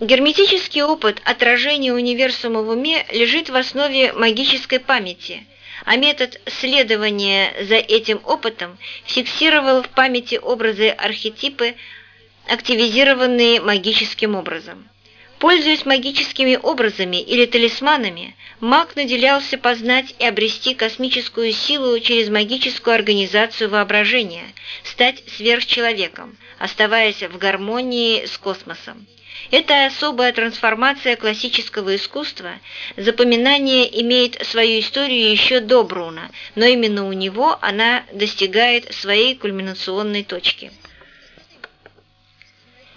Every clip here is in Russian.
Герметический опыт отражения универсума в уме лежит в основе магической памяти, а метод следования за этим опытом фиксировал в памяти образы-архетипы, активизированные магическим образом. Пользуясь магическими образами или талисманами, маг наделялся познать и обрести космическую силу через магическую организацию воображения, стать сверхчеловеком, оставаясь в гармонии с космосом. Это особая трансформация классического искусства, запоминание имеет свою историю еще до Бруна, но именно у него она достигает своей кульминационной точки.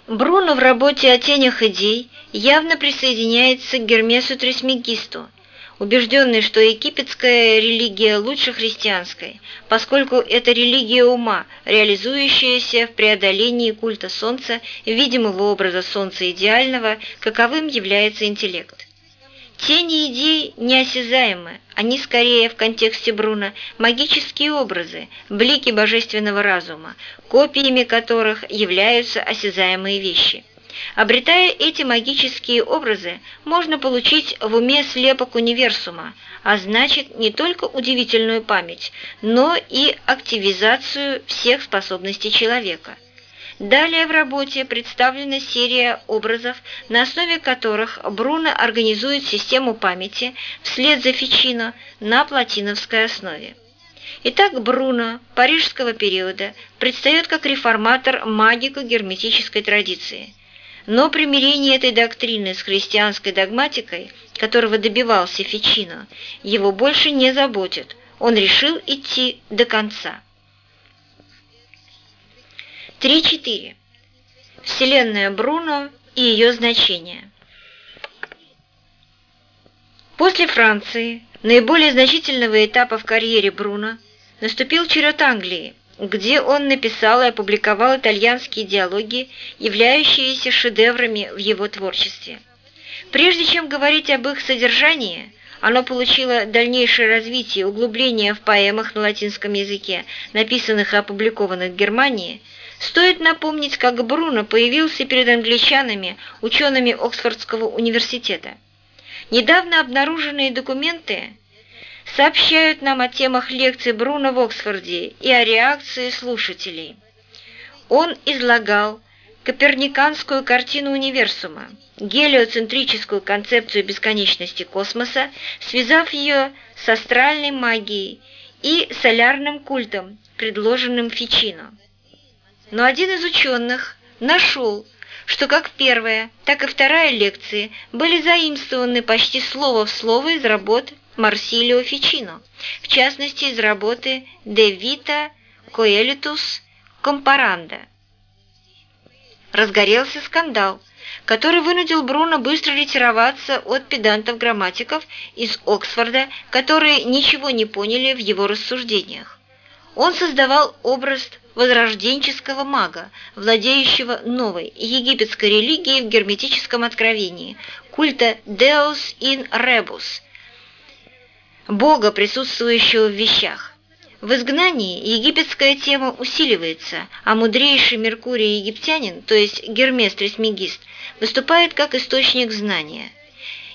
Бруно в работе о тенях идей явно присоединяется к Гермесу Трисмегисту, убежденный, что египетская религия лучше христианской, поскольку это религия ума, реализующаяся в преодолении культа солнца, видимого образа солнца идеального, каковым является интеллект. Тени идей неосязаемы, они скорее в контексте Бруна магические образы, блики божественного разума, копиями которых являются осязаемые вещи. Обретая эти магические образы, можно получить в уме слепок универсума, а значит не только удивительную память, но и активизацию всех способностей человека. Далее в работе представлена серия образов, на основе которых Бруно организует систему памяти вслед за Фичино на платиновской основе. Итак, Бруно парижского периода предстает как реформатор магико-герметической традиции. Но примирение этой доктрины с христианской догматикой, которого добивался Фичино, его больше не заботит, он решил идти до конца. 3.4. Вселенная Бруно и ее значение. После Франции, наиболее значительного этапа в карьере Бруно, наступил черед Англии, где он написал и опубликовал итальянские диалоги, являющиеся шедеврами в его творчестве. Прежде чем говорить об их содержании, оно получило дальнейшее развитие, углубление в поэмах на латинском языке, написанных и опубликованных в Германии – Стоит напомнить, как Бруно появился перед англичанами, учеными Оксфордского университета. Недавно обнаруженные документы сообщают нам о темах лекций Бруно в Оксфорде и о реакции слушателей. Он излагал коперниканскую картину универсума, гелиоцентрическую концепцию бесконечности космоса, связав ее с астральной магией и солярным культом, предложенным Фичино но один из ученых нашел, что как первая, так и вторая лекции были заимствованы почти слово в слово из работ Марсилио Фичино, в частности из работы «De Vita Coelitus Comparanda». Разгорелся скандал, который вынудил Бруно быстро ретироваться от педантов-грамматиков из Оксфорда, которые ничего не поняли в его рассуждениях. Он создавал образ возрожденческого мага, владеющего новой египетской религией в герметическом откровении, культа Deus in Rebus, бога, присутствующего в вещах. В изгнании египетская тема усиливается, а мудрейший Меркурий египтянин, то есть Гермес Трисмегист, выступает как источник знания.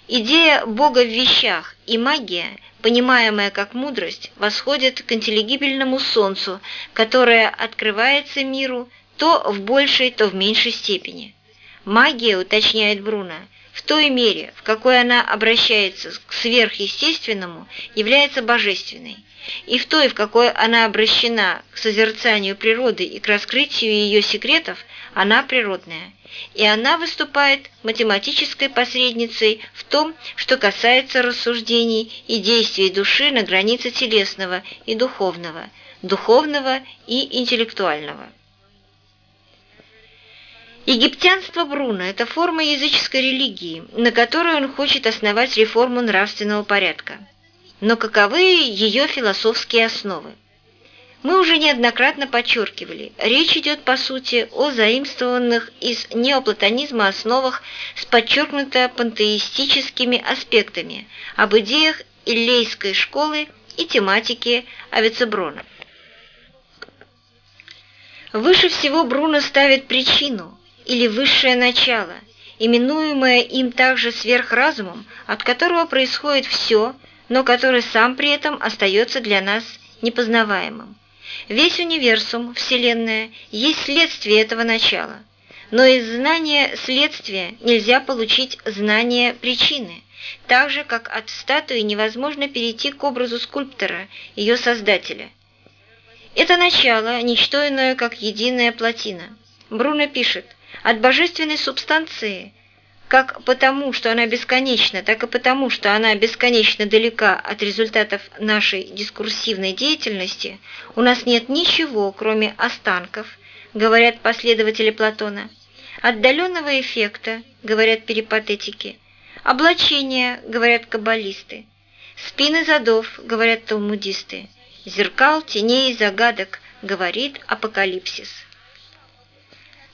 Идея Бога в вещах и магия – понимаемая как мудрость, восходит к интеллигибельному солнцу, которое открывается миру то в большей, то в меньшей степени. Магия, уточняет Бруно, той мере, в какой она обращается к сверхъестественному, является божественной, и в той, в какой она обращена к созерцанию природы и к раскрытию ее секретов, она природная и она выступает математической посредницей в том, что касается рассуждений и действий души на границе телесного и духовного, духовного и интеллектуального. Египтянство Бруно – это форма языческой религии, на которой он хочет основать реформу нравственного порядка. Но каковы ее философские основы? Мы уже неоднократно подчеркивали, речь идет по сути о заимствованных из неоплатонизма основах с подчеркнуто пантеистическими аспектами, об идеях Иллейской школы и тематике Авицеброна. Выше всего Бруно ставит причину или высшее начало именуемое им также сверхразумом, от которого происходит все, но который сам при этом остается для нас непознаваемым. Весь универсум, Вселенная, есть следствие этого начала. Но из знания следствия нельзя получить знание причины, так же, как от статуи невозможно перейти к образу скульптора, ее создателя. Это начало – ничто иное, как единая плотина. Бруно пишет, от божественной субстанции, как потому, что она бесконечна, так и потому, что она бесконечно далека от результатов нашей дискурсивной деятельности, у нас нет ничего, кроме останков, говорят последователи Платона, отдаленного эффекта, говорят перипатетики, облачения, говорят каббалисты, спины задов, говорят талмудисты, зеркал, теней, загадок, говорит апокалипсис.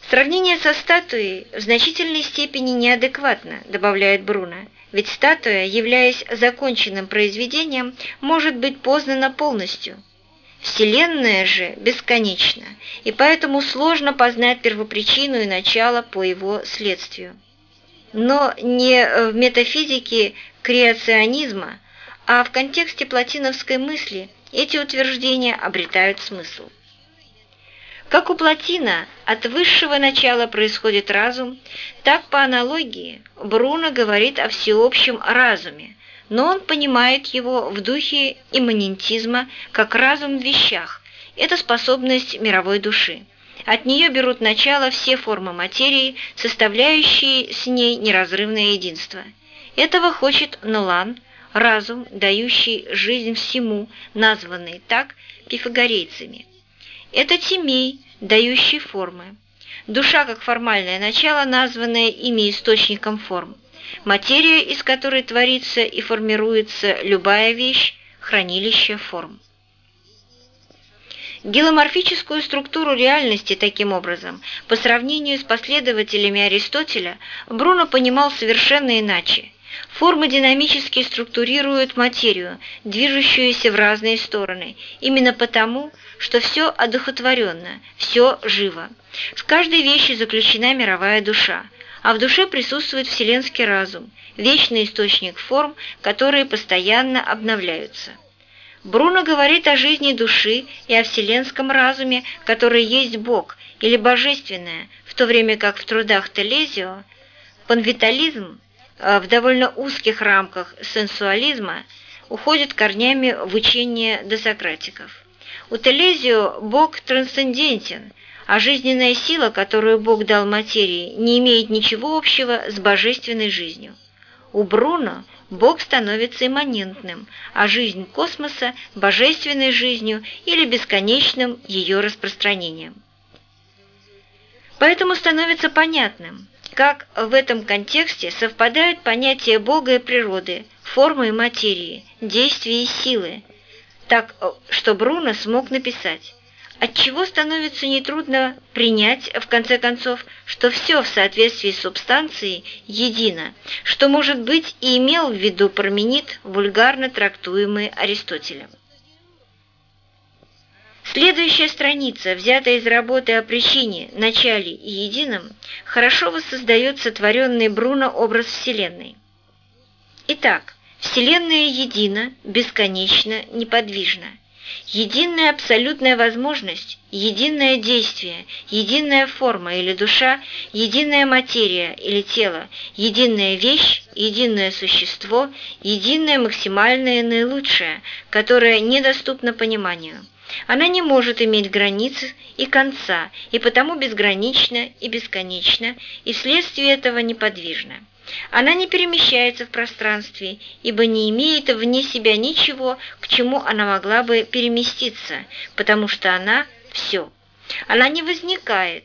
Сравнение со статуей в значительной степени неадекватно, добавляет Бруно, ведь статуя, являясь законченным произведением, может быть познана полностью. Вселенная же бесконечна, и поэтому сложно познать первопричину и начало по его следствию. Но не в метафизике креационизма, а в контексте платиновской мысли эти утверждения обретают смысл. Как у Платина от высшего начала происходит разум, так по аналогии Бруно говорит о всеобщем разуме, но он понимает его в духе имманентизма как разум в вещах. Это способность мировой души. От нее берут начало все формы материи, составляющие с ней неразрывное единство. Этого хочет Нолан, разум, дающий жизнь всему, названный так пифагорейцами. Это Тимей, дающий формы. Душа как формальное начало, названное ими источником форм. Материя, из которой творится и формируется любая вещь, хранилище форм. Геломорфическую структуру реальности таким образом, по сравнению с последователями Аристотеля, Бруно понимал совершенно иначе. Формы динамически структурируют материю, движущуюся в разные стороны, именно потому, что все одухотворенно, все живо. В каждой вещи заключена мировая душа, а в душе присутствует вселенский разум, вечный источник форм, которые постоянно обновляются. Бруно говорит о жизни души и о вселенском разуме, который есть Бог или Божественное, в то время как в трудах Телезио панвитализм в довольно узких рамках сенсуализма уходит корнями в учение досократиков. У Телезио Бог трансцендентен, а жизненная сила, которую Бог дал материи, не имеет ничего общего с божественной жизнью. У Бруно Бог становится имманентным, а жизнь космоса – божественной жизнью или бесконечным ее распространением. Поэтому становится понятным, как в этом контексте совпадают понятия Бога и природы, формы и материи, действия и силы, так что Бруно смог написать отчего становится нетрудно принять, в конце концов, что все в соответствии с субстанцией едино, что, может быть, и имел в виду Парменид, вульгарно трактуемый Аристотелем. Следующая страница, взятая из работы о причине, начале и едином, хорошо воссоздает сотворенный Бруно образ Вселенной. Итак, Вселенная едина, бесконечна, неподвижна. Единая абсолютная возможность, единое действие, единая форма или душа, единая материя или тело, единая вещь, единое существо, единое максимальное наилучшее, которое недоступно пониманию. Она не может иметь границ и конца, и потому безгранична и бесконечна, и вследствие этого неподвижна. Она не перемещается в пространстве, ибо не имеет вне себя ничего, к чему она могла бы переместиться, потому что она – все. Она не возникает,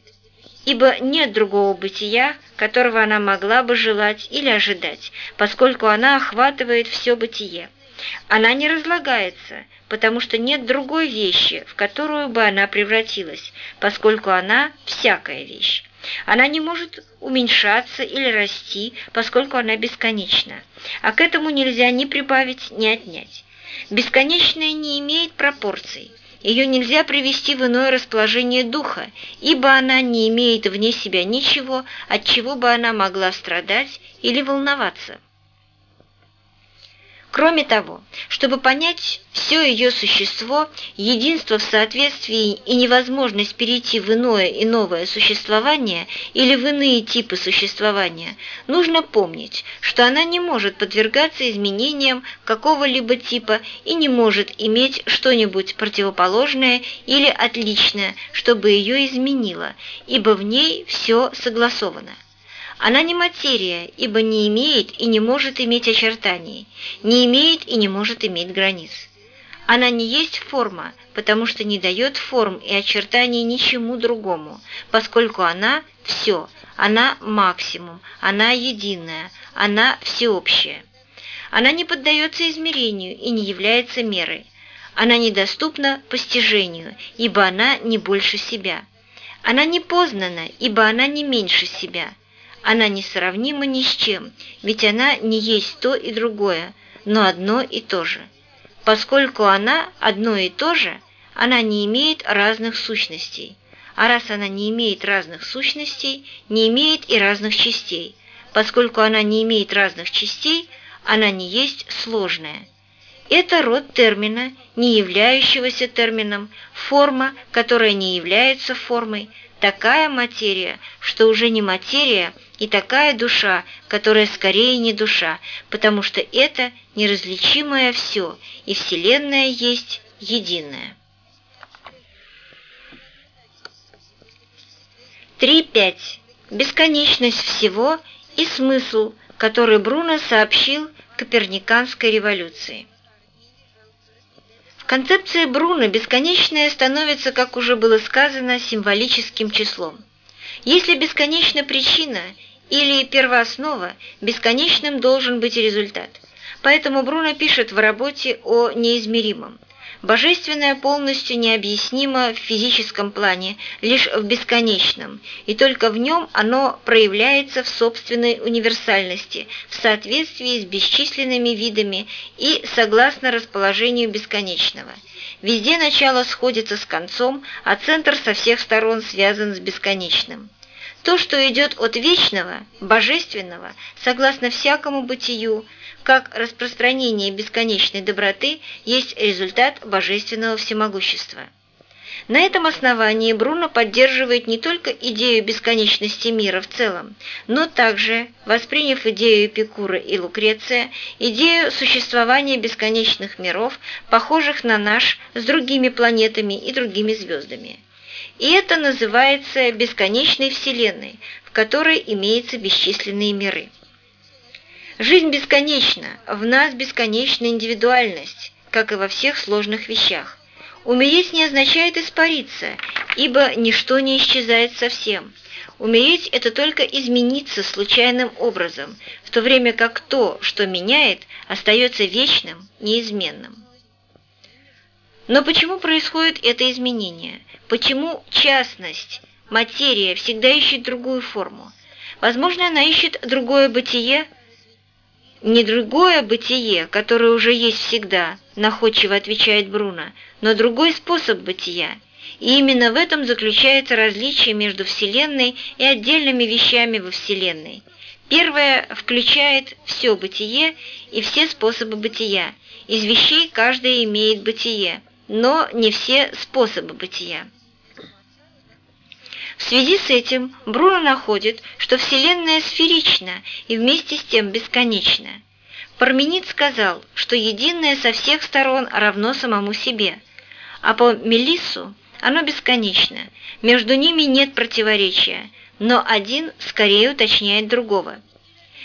ибо нет другого бытия, которого она могла бы желать или ожидать, поскольку она охватывает все бытие. Она не разлагается, потому что нет другой вещи, в которую бы она превратилась, поскольку она всякая вещь. Она не может уменьшаться или расти, поскольку она бесконечна, а к этому нельзя ни прибавить, ни отнять. Бесконечное не имеет пропорций, ее нельзя привести в иное расположение духа, ибо она не имеет вне себя ничего, от чего бы она могла страдать или волноваться. Кроме того, чтобы понять все ее существо, единство в соответствии и невозможность перейти в иное и новое существование или в иные типы существования, нужно помнить, что она не может подвергаться изменениям какого-либо типа и не может иметь что-нибудь противоположное или отличное, чтобы ее изменило, ибо в ней все согласовано. Она не материя, ибо не имеет и не может иметь очертаний, не имеет и не может иметь границ. Она не есть форма, потому что не дает форм и очертаний ничему другому, поскольку она – все, она максимум, она единая, она всеобщая. Она не поддается измерению и не является мерой. Она недоступна постижению, ибо она не больше себя. Она не познана, ибо она не меньше себя – она несравнима ни с чем, ведь она не есть то и другое, но одно и то же. Поскольку она одно и то же, она не имеет разных сущностей. А раз она не имеет разных сущностей, не имеет и разных частей. Поскольку она не имеет разных частей, она не есть сложная. Это род термина, не являющегося термином, форма, которая не является формой, такая материя, что уже не материя, и такая душа, которая скорее не душа, потому что это неразличимое все, и Вселенная есть единое. 3.5. Бесконечность всего и смысл, который Бруно сообщил Коперниканской революции. Концепция Бруно бесконечное становится, как уже было сказано, символическим числом. Если бесконечна причина или первооснова, бесконечным должен быть результат. Поэтому Бруно пишет в работе о неизмеримом. Божественное полностью необъяснимо в физическом плане, лишь в бесконечном, и только в нем оно проявляется в собственной универсальности, в соответствии с бесчисленными видами и согласно расположению бесконечного. Везде начало сходится с концом, а центр со всех сторон связан с бесконечным. То, что идет от вечного, божественного, согласно всякому бытию, как распространение бесконечной доброты есть результат божественного всемогущества. На этом основании Бруно поддерживает не только идею бесконечности мира в целом, но также, восприняв идею Эпикура и Лукреция, идею существования бесконечных миров, похожих на наш, с другими планетами и другими звездами. И это называется бесконечной Вселенной, в которой имеются бесчисленные миры. Жизнь бесконечна, в нас бесконечна индивидуальность, как и во всех сложных вещах. Умереть не означает испариться, ибо ничто не исчезает совсем. Умереть – это только измениться случайным образом, в то время как то, что меняет, остается вечным, неизменным. Но почему происходит это изменение? Почему частность, материя всегда ищет другую форму? Возможно, она ищет другое бытие, «Не другое бытие, которое уже есть всегда», – находчиво отвечает Бруно, «но другой способ бытия. И именно в этом заключается различие между Вселенной и отдельными вещами во Вселенной. Первое включает все бытие и все способы бытия. Из вещей каждая имеет бытие, но не все способы бытия. В связи с этим Бруно находит, что Вселенная сферична и вместе с тем бесконечна. Парменид сказал, что единое со всех сторон равно самому себе, а по Мелиссу оно бесконечно, между ними нет противоречия, но один скорее уточняет другого.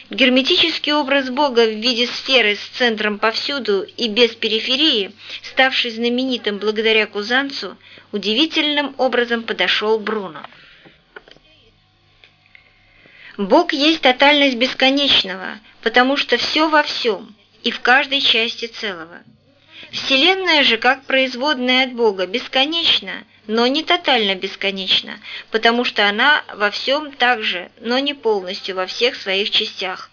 Герметический образ Бога в виде сферы с центром повсюду и без периферии, ставший знаменитым благодаря Кузанцу, удивительным образом подошел Бруно. Бог есть тотальность бесконечного, потому что все во всем и в каждой части целого. Вселенная же, как производная от Бога, бесконечна, но не тотально бесконечна, потому что она во всем так же, но не полностью во всех своих частях,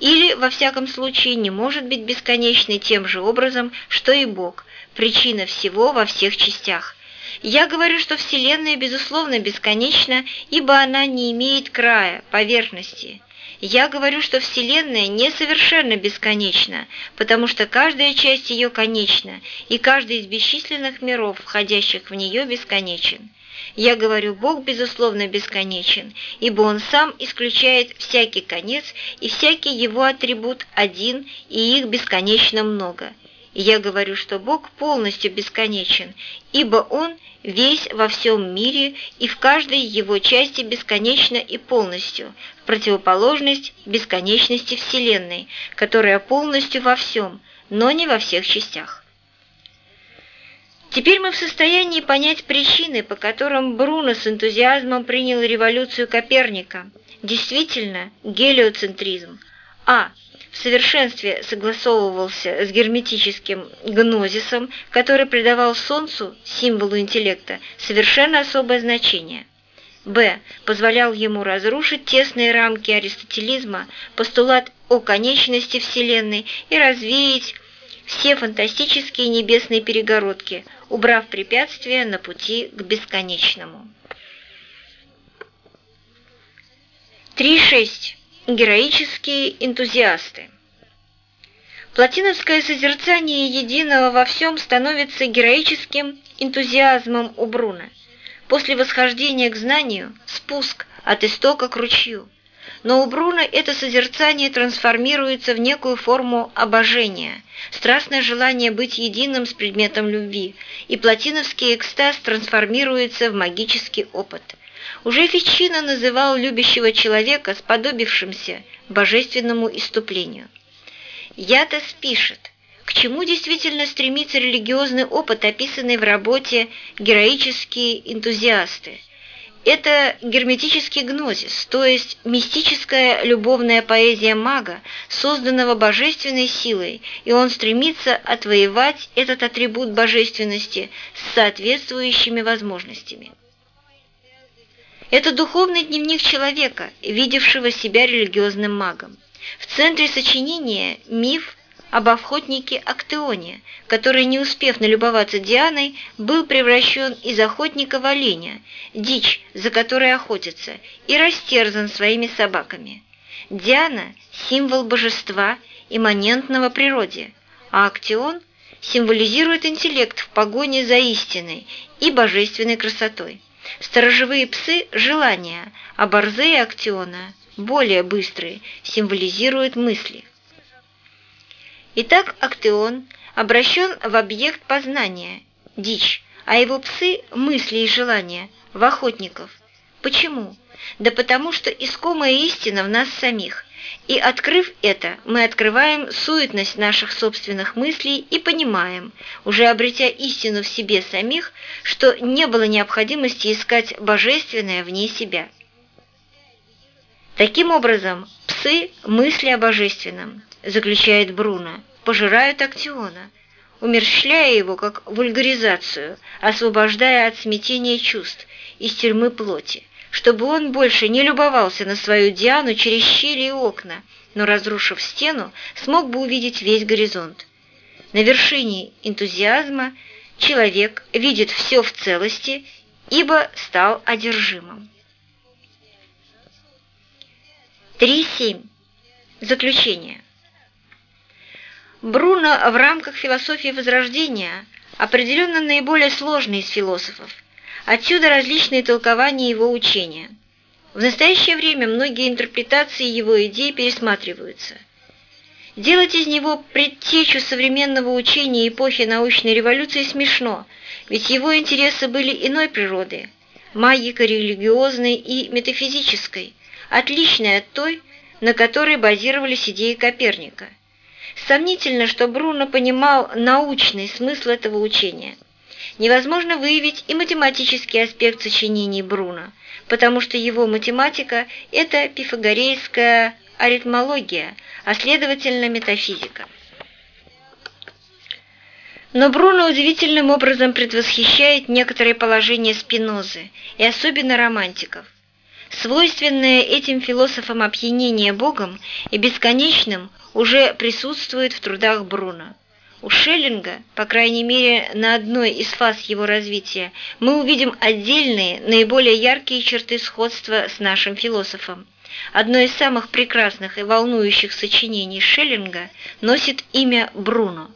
или, во всяком случае, не может быть бесконечной тем же образом, что и Бог, причина всего во всех частях. Я говорю, что Вселенная, безусловно, бесконечна, ибо она не имеет края, поверхности. Я говорю, что Вселенная несовершенно бесконечна, потому что каждая часть ее конечна, и каждый из бесчисленных миров, входящих в нее, бесконечен. Я говорю, Бог, безусловно, бесконечен, ибо Он сам исключает всякий конец, и всякий Его атрибут один, и их бесконечно много. Я говорю, что Бог полностью бесконечен, ибо Он весь во всем мире и в каждой его части бесконечно и полностью, в противоположность бесконечности Вселенной, которая полностью во всем, но не во всех частях. Теперь мы в состоянии понять причины, по которым Бруно с энтузиазмом принял революцию Коперника. Действительно, гелиоцентризм. А в совершенстве согласовывался с герметическим гнозисом, который придавал Солнцу, символу интеллекта, совершенно особое значение. Б. Позволял ему разрушить тесные рамки аристотелизма, постулат о конечности Вселенной и развеять все фантастические небесные перегородки, убрав препятствия на пути к бесконечному. 3.6. Героические энтузиасты. Платиновское созерцание единого во всем становится героическим энтузиазмом у Бруна. После восхождения к знанию – спуск от истока к ручью. Но у Бруна это созерцание трансформируется в некую форму обожения, страстное желание быть единым с предметом любви, и платиновский экстаз трансформируется в магический опыт – уже Фичино называл любящего человека сподобившимся божественному иступлению. Ятес пишет, к чему действительно стремится религиозный опыт, описанный в работе «Героические энтузиасты». Это герметический гнозис, то есть мистическая любовная поэзия мага, созданного божественной силой, и он стремится отвоевать этот атрибут божественности с соответствующими возможностями. Это духовный дневник человека, видевшего себя религиозным магом. В центре сочинения миф об охотнике Актеоне, который, не успев налюбоваться Дианой, был превращен из охотника в оленя, дичь, за которой охотится, и растерзан своими собаками. Диана – символ божества, имманентного природе, а Актеон символизирует интеллект в погоне за истиной и божественной красотой. Сторожевые псы – желания, а борзые актиона, более быстрые, символизируют мысли. Итак, актион обращен в объект познания – дичь, а его псы – мысли и желания – в охотников. Почему? Да потому что искомая истина в нас самих, и, открыв это, мы открываем суетность наших собственных мыслей и понимаем, уже обретя истину в себе самих, что не было необходимости искать божественное вне себя. Таким образом, псы – мысли о божественном, заключает Бруно, пожирают Актиона, умерщвляя его как вульгаризацию, освобождая от смятения чувств из тюрьмы плоти чтобы он больше не любовался на свою Диану через щели и окна, но, разрушив стену, смог бы увидеть весь горизонт. На вершине энтузиазма человек видит все в целости, ибо стал одержимым. 3.7. Заключение. Бруно в рамках философии Возрождения определенно наиболее сложный из философов, Отсюда различные толкования его учения. В настоящее время многие интерпретации его идей пересматриваются. Делать из него предтечу современного учения эпохи научной революции смешно, ведь его интересы были иной природы – магико-религиозной и метафизической, отличной от той, на которой базировались идеи Коперника. Сомнительно, что Бруно понимал научный смысл этого учения – невозможно выявить и математический аспект сочинений Бруно, потому что его математика – это пифагорейская аритмология, а следовательно метафизика. Но Бруно удивительным образом предвосхищает некоторые положения Спинозы, и особенно романтиков. Свойственное этим философам опьянение Богом и бесконечным уже присутствует в трудах Бруно. У Шеллинга, по крайней мере, на одной из фаз его развития, мы увидим отдельные, наиболее яркие черты сходства с нашим философом. Одно из самых прекрасных и волнующих сочинений Шеллинга носит имя Бруно.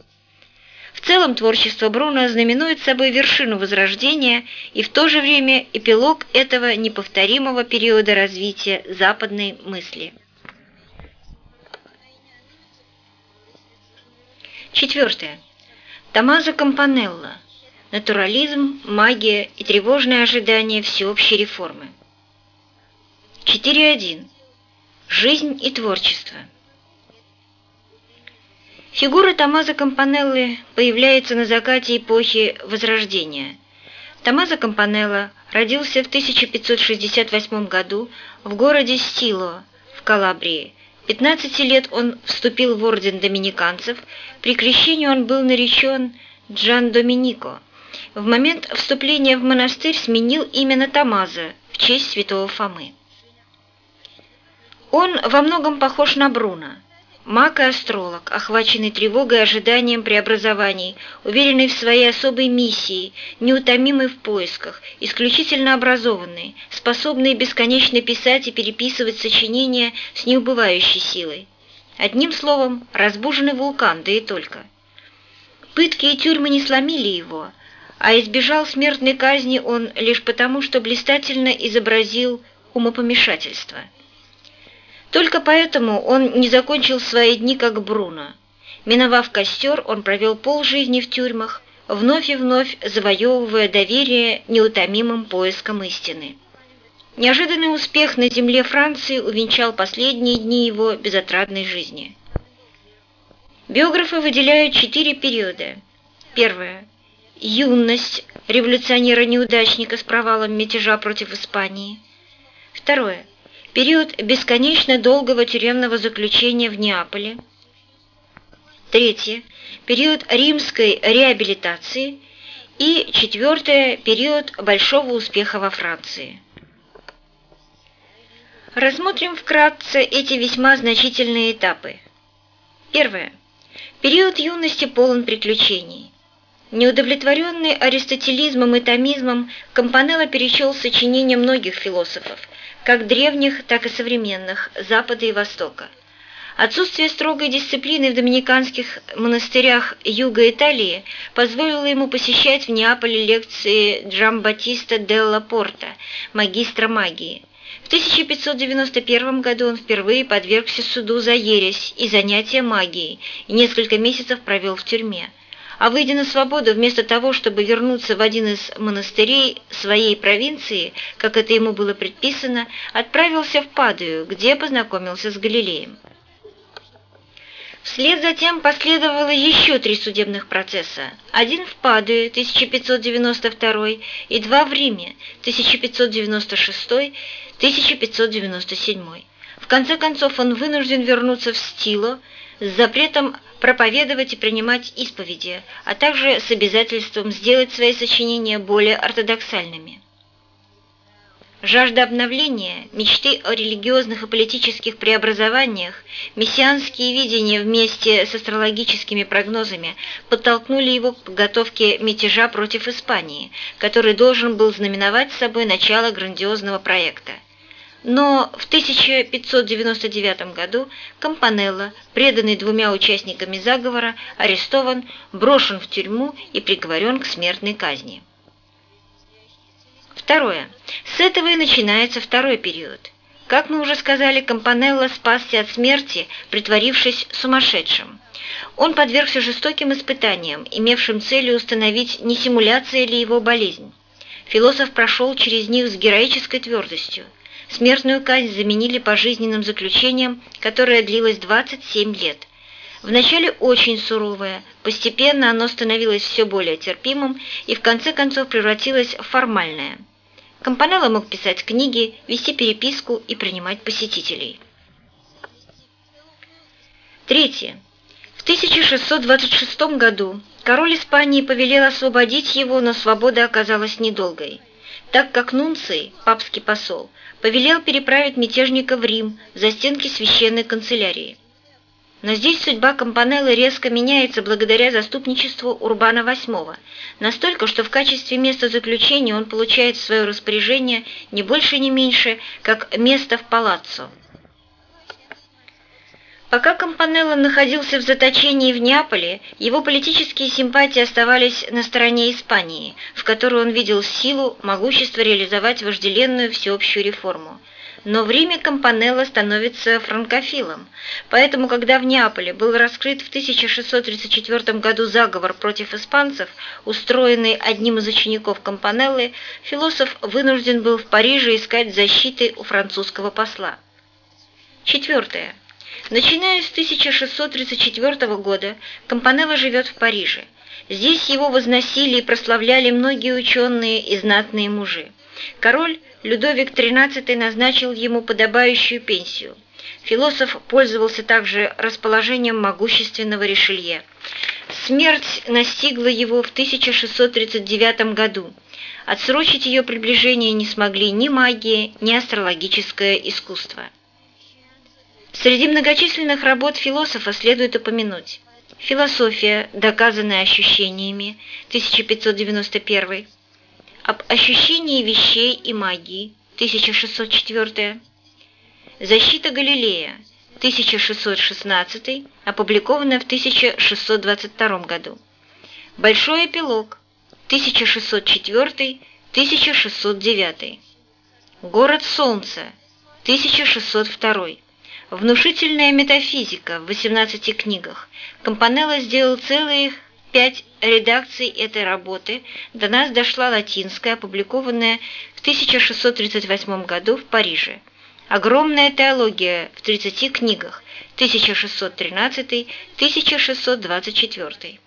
В целом творчество Бруно знаменует собой вершину Возрождения и в то же время эпилог этого неповторимого периода развития западной мысли. Четвертое. Томазо Кампанелло. Натурализм, магия и тревожное ожидание всеобщей реформы. 4.1. Жизнь и творчество. Фигура Томазо Кампанеллы появляется на закате эпохи Возрождения. Томазо Кампанелло родился в 1568 году в городе Стило в Калабрии. 15 лет он вступил в орден доминиканцев, при крещении он был наречен Джан Доминико. В момент вступления в монастырь сменил имя на Томазо в честь святого Фомы. Он во многом похож на Бруно. Маг и астролог, охваченный тревогой и ожиданием преобразований, уверенный в своей особой миссии, неутомимый в поисках, исключительно образованный, способный бесконечно писать и переписывать сочинения с неубывающей силой. Одним словом, разбуженный вулкан, да и только. Пытки и тюрьмы не сломили его, а избежал смертной казни он лишь потому, что блистательно изобразил умопомешательство. Только поэтому он не закончил свои дни как Бруно. Миновав костер, он провел полжизни в тюрьмах, вновь и вновь завоевывая доверие неутомимым поиском истины. Неожиданный успех на земле Франции увенчал последние дни его безотрадной жизни. Биографы выделяют четыре периода. Первое. Юность революционера-неудачника с провалом мятежа против Испании. Второе период бесконечно долгого тюремного заключения в Неаполе. Третье – период римской реабилитации. И четвертое – период большого успеха во Франции. Рассмотрим вкратце эти весьма значительные этапы. Первое. Период юности полон приключений. Неудовлетворенный аристотелизмом и томизмом, Компанелло перечел сочинения многих философов – как древних, так и современных, Запада и Востока. Отсутствие строгой дисциплины в доминиканских монастырях юга Италии позволило ему посещать в Неаполе лекции Джамбатиста делла Порта, магистра магии. В 1591 году он впервые подвергся суду за ересь и занятия магией и несколько месяцев провел в тюрьме а выйдя на свободу, вместо того, чтобы вернуться в один из монастырей своей провинции, как это ему было предписано, отправился в Падую, где познакомился с Галилеем. Вслед затем последовало еще три судебных процесса. Один в Падуе, 1592, и два в Риме, 1596-1597. В конце концов он вынужден вернуться в Стило с запретом проповедовать и принимать исповеди, а также с обязательством сделать свои сочинения более ортодоксальными. Жажда обновления, мечты о религиозных и политических преобразованиях, мессианские видения вместе с астрологическими прогнозами подтолкнули его к подготовке мятежа против Испании, который должен был знаменовать собой начало грандиозного проекта – но в 1599 году Кампанелло, преданный двумя участниками заговора, арестован, брошен в тюрьму и приговорен к смертной казни. Второе. С этого и начинается второй период. Как мы уже сказали, Кампанелло спасся от смерти, притворившись сумасшедшим. Он подвергся жестоким испытаниям, имевшим целью установить, не симуляция ли его болезнь. Философ прошел через них с героической твердостью – Смертную казнь заменили пожизненным заключением, которое длилось 27 лет. Вначале очень суровое, постепенно оно становилось все более терпимым и в конце концов превратилось в формальное. Компанелло мог писать книги, вести переписку и принимать посетителей. Третье. В 1626 году король Испании повелел освободить его, но свобода оказалась недолгой так как Нунций, папский посол, повелел переправить мятежника в Рим за стенки священной канцелярии. Но здесь судьба Компанеллы резко меняется благодаря заступничеству Урбана VIII, настолько, что в качестве места заключения он получает в свое распоряжение не больше не меньше, как место в палаццо. Пока Компанелло находился в заточении в Неаполе, его политические симпатии оставались на стороне Испании, в которой он видел силу, могущество реализовать вожделенную всеобщую реформу. Но в Риме Компанелло становится франкофилом, поэтому, когда в Неаполе был раскрыт в 1634 году заговор против испанцев, устроенный одним из учеников Компанеллы, философ вынужден был в Париже искать защиты у французского посла. Четвертое. Начиная с 1634 года Компанелло живет в Париже. Здесь его возносили и прославляли многие ученые и знатные мужи. Король Людовик XIII назначил ему подобающую пенсию. Философ пользовался также расположением могущественного Ришелье. Смерть настигла его в 1639 году. Отсрочить ее приближение не смогли ни магия, ни астрологическое искусство. Среди многочисленных работ философа следует упомянуть «Философия, доказанная ощущениями» 1591, «Об ощущении вещей и магии» 1604, «Защита Галилея» 1616, опубликованная в 1622 году, «Большой эпилог» 1604-1609, «Город Солнца» 1602, Внушительная метафизика в 18 книгах. Компанелло сделал целых пять редакций этой работы. До нас дошла латинская, опубликованная в 1638 году в Париже. Огромная теология в 30 книгах 1613-1624.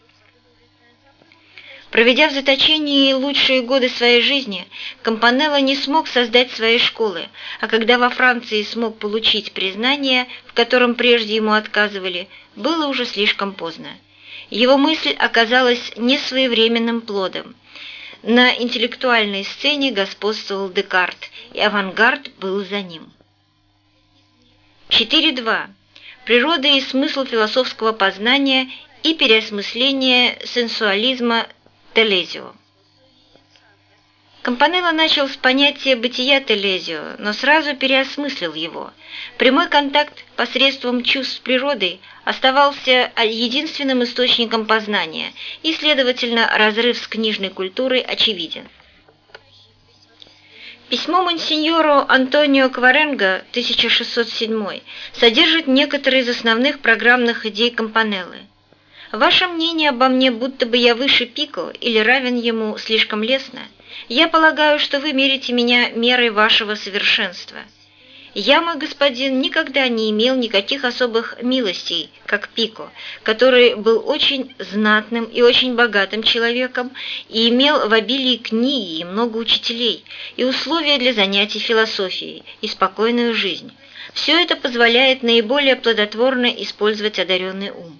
Проведя в заточении лучшие годы своей жизни, Компанелло не смог создать своей школы, а когда во Франции смог получить признание, в котором прежде ему отказывали, было уже слишком поздно. Его мысль оказалась несвоевременным плодом. На интеллектуальной сцене господствовал Декарт, и авангард был за ним. 4.2. Природа и смысл философского познания и переосмысление сенсуализма Телезио. Компанелло начал с понятия бытия Телезио, но сразу переосмыслил его. Прямой контакт посредством чувств с природой оставался единственным источником познания, и, следовательно, разрыв с книжной культурой очевиден. Письмо монсеньору Антонио Кваренго 1607 содержит некоторые из основных программных идей Компанеллы. Ваше мнение обо мне, будто бы я выше Пико или равен ему, слишком лестно. Я полагаю, что вы мерите меня мерой вашего совершенства. Я, мой господин, никогда не имел никаких особых милостей, как Пико, который был очень знатным и очень богатым человеком и имел в обилии книги и много учителей, и условия для занятий философией, и спокойную жизнь. Все это позволяет наиболее плодотворно использовать одаренный ум.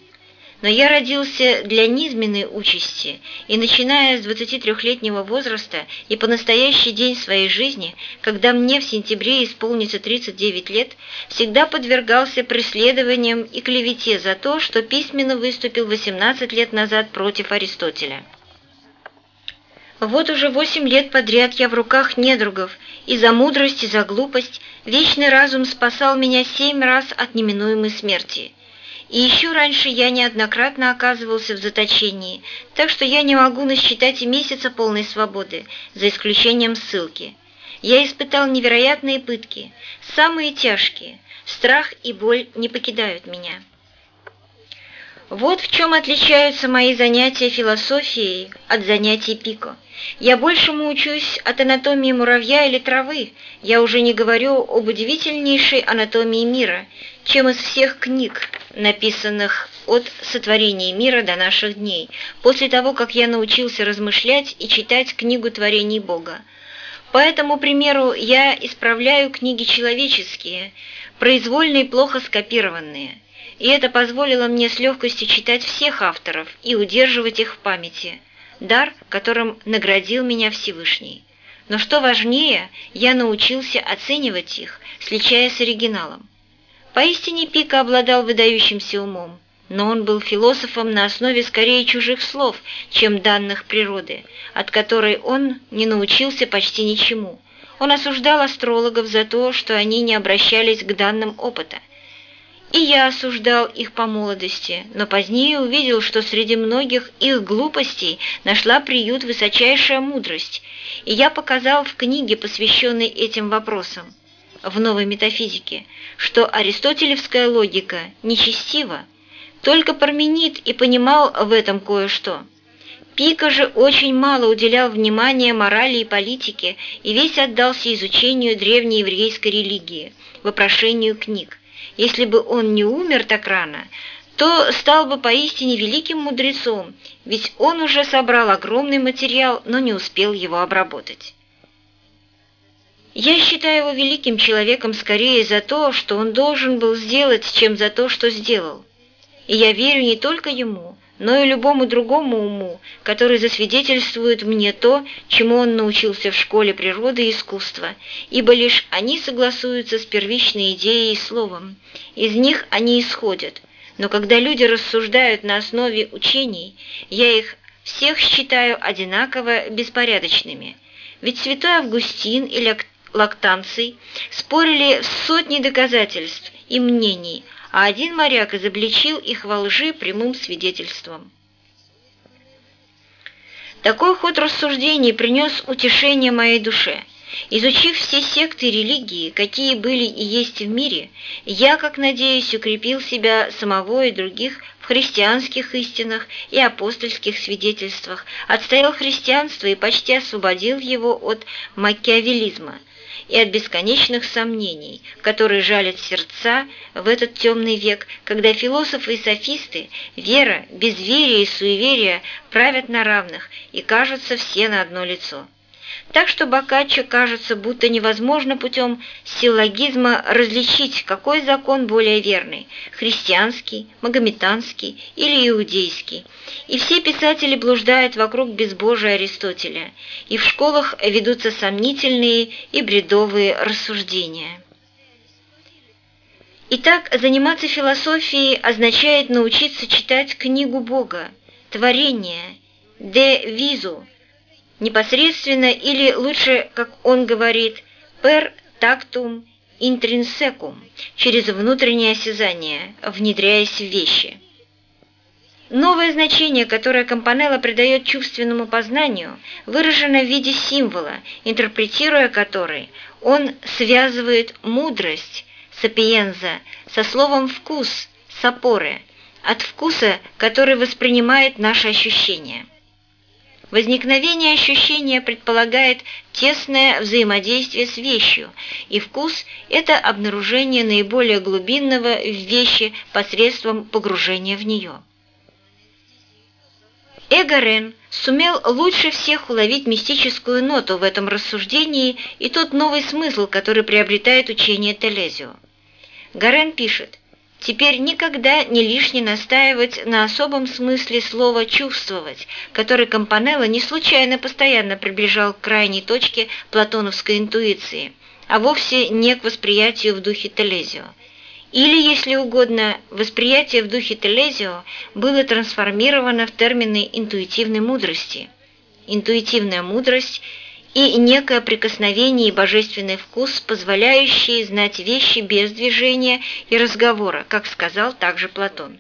Но я родился для низменной участи, и начиная с 23-летнего возраста и по настоящий день своей жизни, когда мне в сентябре исполнится 39 лет, всегда подвергался преследованиям и клевете за то, что письменно выступил 18 лет назад против Аристотеля. Вот уже восемь лет подряд я в руках недругов, и за мудрость, и за глупость вечный разум спасал меня семь раз от неминуемой смерти. И еще раньше я неоднократно оказывался в заточении, так что я не могу насчитать и месяца полной свободы, за исключением ссылки. Я испытал невероятные пытки, самые тяжкие. Страх и боль не покидают меня. Вот в чем отличаются мои занятия философией от занятий Пико. Я большему учусь от анатомии муравья или травы, я уже не говорю об удивительнейшей анатомии мира, чем из всех книг, написанных от сотворения мира до наших дней, после того, как я научился размышлять и читать книгу творений Бога. По этому примеру я исправляю книги человеческие, произвольные и плохо скопированные – и это позволило мне с легкостью читать всех авторов и удерживать их в памяти, дар, которым наградил меня Всевышний. Но что важнее, я научился оценивать их, сличая с оригиналом. Поистине Пика обладал выдающимся умом, но он был философом на основе скорее чужих слов, чем данных природы, от которой он не научился почти ничему. Он осуждал астрологов за то, что они не обращались к данным опыта. И я осуждал их по молодости, но позднее увидел, что среди многих их глупостей нашла приют высочайшая мудрость, и я показал в книге, посвященной этим вопросам, в новой метафизике, что аристотелевская логика нечестива, только Парменид и понимал в этом кое-что. Пика же очень мало уделял внимания морали и политике и весь отдался изучению древней еврейской религии, вопрошению книг. Если бы он не умер так рано, то стал бы поистине великим мудрецом, ведь он уже собрал огромный материал, но не успел его обработать. Я считаю его великим человеком скорее за то, что он должен был сделать, чем за то, что сделал. И я верю не только ему, но и любому другому уму, который засвидетельствует мне то, чему он научился в школе природы и искусства, ибо лишь они согласуются с первичной идеей и словом. Из них они исходят. Но когда люди рассуждают на основе учений, я их всех считаю одинаково беспорядочными. Ведь святой Августин и Лактанций спорили в сотни доказательств и мнений – а один моряк изобличил их во лжи прямым свидетельством. Такой ход рассуждений принес утешение моей душе. Изучив все секты и религии, какие были и есть в мире, я, как надеюсь, укрепил себя самого и других в христианских истинах и апостольских свидетельствах, отстоял христианство и почти освободил его от макиавелизма – и от бесконечных сомнений, которые жалят сердца в этот темный век, когда философы и софисты, вера, безверие и суеверие правят на равных и кажутся все на одно лицо. Так что Боккаччо кажется, будто невозможно путем силлогизма различить, какой закон более верный – христианский, магометанский или иудейский. И все писатели блуждают вокруг безбожия Аристотеля, и в школах ведутся сомнительные и бредовые рассуждения. Итак, заниматься философией означает научиться читать книгу Бога, творение, де визу, непосредственно или лучше, как он говорит, per tactum intrinsecum, через внутреннее осязание, внедряясь в вещи. Новое значение, которое Компанелло придает чувственному познанию, выражено в виде символа, интерпретируя который, он связывает мудрость, сапиенза, со словом «вкус», сапоре, от вкуса, который воспринимает наши ощущения. Возникновение ощущения предполагает тесное взаимодействие с вещью, и вкус – это обнаружение наиболее глубинного в вещи посредством погружения в нее. Эго сумел лучше всех уловить мистическую ноту в этом рассуждении и тот новый смысл, который приобретает учение Телезио. Гарен пишет, Теперь никогда не лишне настаивать на особом смысле слова «чувствовать», который Компанелло не случайно постоянно приближал к крайней точке платоновской интуиции, а вовсе не к восприятию в духе Телезио. Или, если угодно, восприятие в духе Телезио было трансформировано в термины интуитивной мудрости. Интуитивная мудрость – и некое прикосновение и божественный вкус, позволяющие знать вещи без движения и разговора, как сказал также Платон.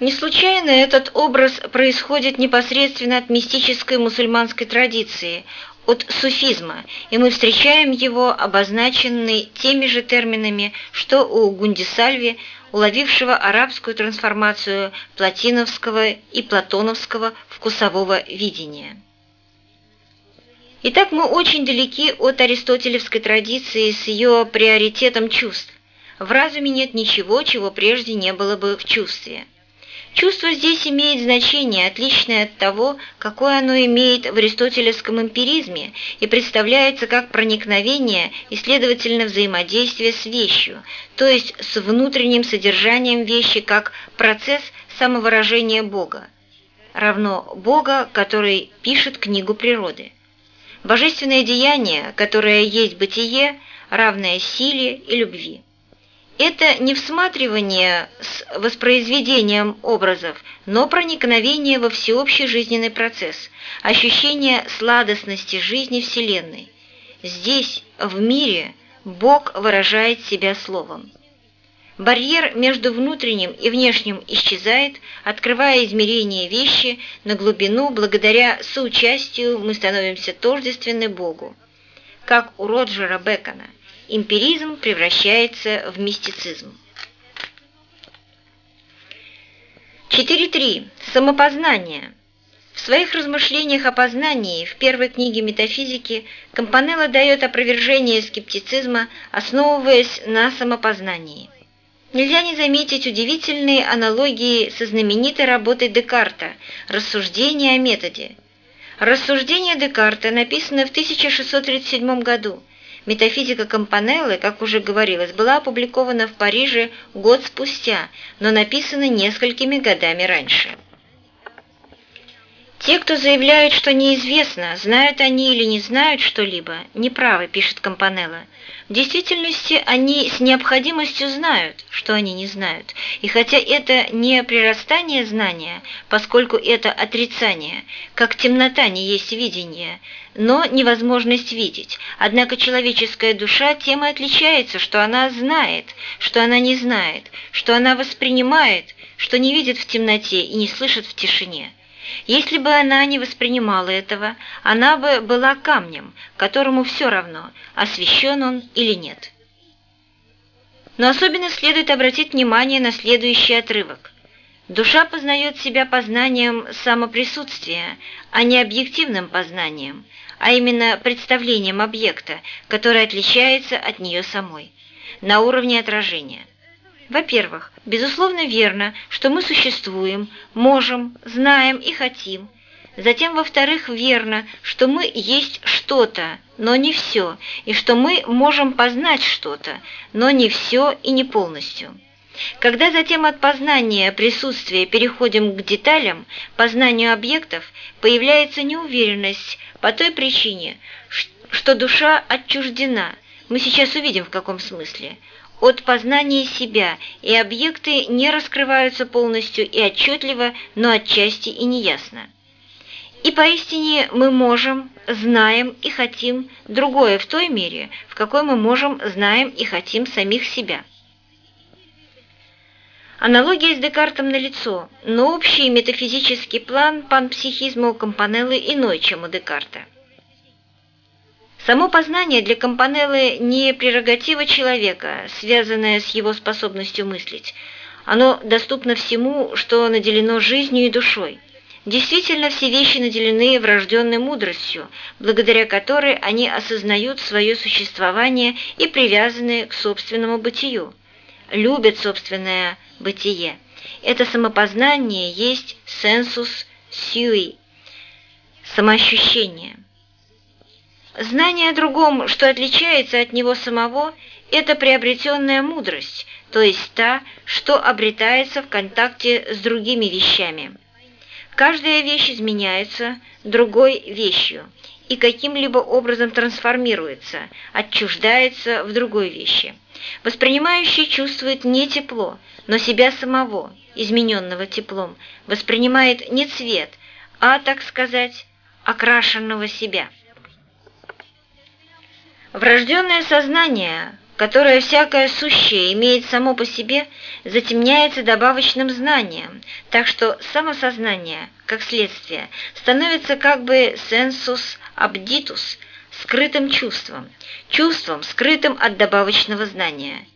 Не случайно этот образ происходит непосредственно от мистической мусульманской традиции, от суфизма, и мы встречаем его обозначенный теми же терминами, что у Гундисальви, уловившего арабскую трансформацию платиновского и платоновского вкусового видения. Итак, мы очень далеки от аристотелевской традиции с ее приоритетом чувств. В разуме нет ничего, чего прежде не было бы в чувстве. Чувство здесь имеет значение, отличное от того, какое оно имеет в аристотелевском эмпиризме и представляется как проникновение и, следовательно, взаимодействие с вещью, то есть с внутренним содержанием вещи как процесс самовыражения Бога, равно Бога, который пишет книгу природы. Божественное деяние, которое есть бытие, равное силе и любви. Это не всматривание с воспроизведением образов, но проникновение во всеобщий жизненный процесс, ощущение сладостности жизни Вселенной. Здесь, в мире, Бог выражает себя словом. Барьер между внутренним и внешним исчезает, открывая измерение вещи на глубину, благодаря соучастию мы становимся тождественны Богу. Как у Роджера Бекона, эмпиризм превращается в мистицизм. 4.3. Самопознание. В своих размышлениях о познании в первой книге метафизики Компанелло дает опровержение скептицизма, основываясь на самопознании. Нельзя не заметить удивительные аналогии со знаменитой работой Декарта «Рассуждение о методе». Рассуждение Декарта написано в 1637 году. Метафизика Компанеллы, как уже говорилось, была опубликована в Париже год спустя, но написана несколькими годами раньше. Те, кто заявляют, что неизвестно, знают они или не знают что-либо, неправы, пишет Компанелло. В действительности они с необходимостью знают, что они не знают. И хотя это не прирастание знания, поскольку это отрицание, как темнота не есть видение, но невозможность видеть. Однако человеческая душа тем и отличается, что она знает, что она не знает, что она воспринимает, что не видит в темноте и не слышит в тишине. Если бы она не воспринимала этого, она бы была камнем, которому все равно, освящен он или нет. Но особенно следует обратить внимание на следующий отрывок. Душа познает себя познанием самоприсутствия, а не объективным познанием, а именно представлением объекта, который отличается от нее самой, на уровне отражения. Во-первых, безусловно верно, что мы существуем, можем, знаем и хотим. Затем, во-вторых, верно, что мы есть что-то, но не все, и что мы можем познать что-то, но не все и не полностью. Когда затем от познания присутствия переходим к деталям, познанию объектов, появляется неуверенность по той причине, что душа отчуждена. Мы сейчас увидим, в каком смысле от познания себя, и объекты не раскрываются полностью и отчетливо, но отчасти и неясно. И поистине мы можем, знаем и хотим другое в той мере, в какой мы можем, знаем и хотим самих себя. Аналогия с Декартом налицо, но общий метафизический план панпсихизма у Компанеллы иной, чем у Декарта. Само познание для Компанеллы не прерогатива человека, связанная с его способностью мыслить. Оно доступно всему, что наделено жизнью и душой. Действительно, все вещи наделены врожденной мудростью, благодаря которой они осознают свое существование и привязаны к собственному бытию. Любят собственное бытие. Это самопознание есть сенсус сюи, самоощущение. Знание о другом, что отличается от него самого, это приобретенная мудрость, то есть та, что обретается в контакте с другими вещами. Каждая вещь изменяется другой вещью и каким-либо образом трансформируется, отчуждается в другой вещи. Воспринимающий чувствует не тепло, но себя самого, измененного теплом, воспринимает не цвет, а, так сказать, окрашенного себя. Врожденное сознание, которое всякое сущее имеет само по себе, затемняется добавочным знанием, так что самосознание, как следствие, становится как бы сенсус абдитус, скрытым чувством, чувством, скрытым от добавочного знания.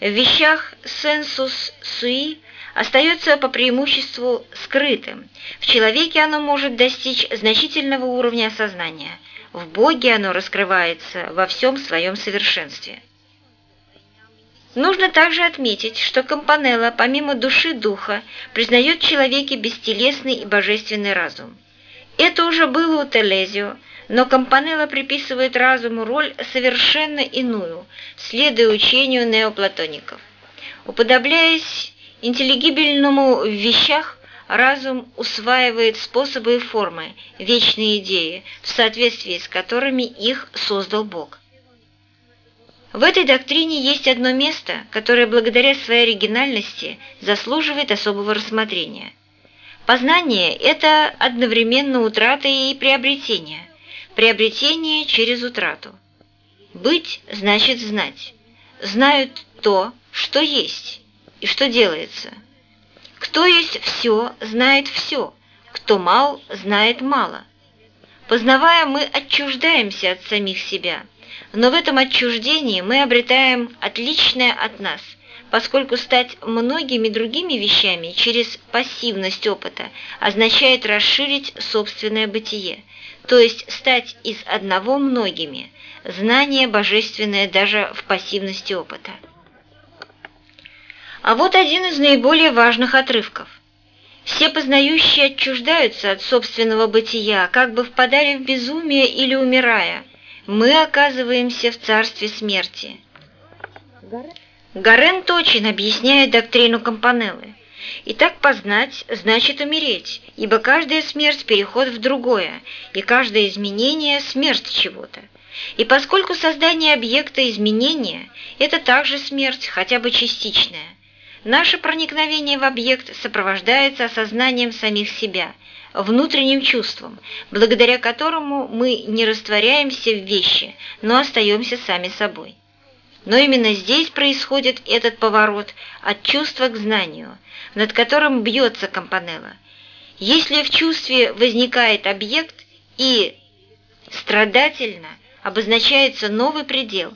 В вещах сенсус суи остается по преимуществу скрытым. В человеке оно может достичь значительного уровня осознания – в Боге оно раскрывается во всем своем совершенстве. Нужно также отметить, что Компанелло, помимо души духа, признает в человеке бестелесный и божественный разум. Это уже было у Телезио, но Компанелло приписывает разуму роль совершенно иную, следуя учению неоплатоников. Уподобляясь интеллигибельному в вещах, разум усваивает способы и формы, вечные идеи, в соответствии с которыми их создал Бог. В этой доктрине есть одно место, которое благодаря своей оригинальности заслуживает особого рассмотрения. Познание – это одновременно утрата и приобретение. Приобретение через утрату. Быть значит знать. Знают то, что есть и что делается. Кто есть все, знает все. Кто мал, знает мало. Познавая, мы отчуждаемся от самих себя – но в этом отчуждении мы обретаем отличное от нас, поскольку стать многими другими вещами через пассивность опыта означает расширить собственное бытие, то есть стать из одного многими, знание божественное даже в пассивности опыта. А вот один из наиболее важных отрывков. Все познающие отчуждаются от собственного бытия, как бы впадали в безумие или умирая – мы оказываемся в царстве смерти. Гарен точно объясняет доктрину Компанеллы. И так познать значит умереть, ибо каждая смерть – переход в другое, и каждое изменение – смерть чего-то. И поскольку создание объекта изменения – это также смерть, хотя бы частичная, наше проникновение в объект сопровождается осознанием самих себя – внутренним чувством, благодаря которому мы не растворяемся в вещи, но остаемся сами собой. Но именно здесь происходит этот поворот от чувства к знанию, над которым бьется Компанелла. Если в чувстве возникает объект и страдательно обозначается новый предел,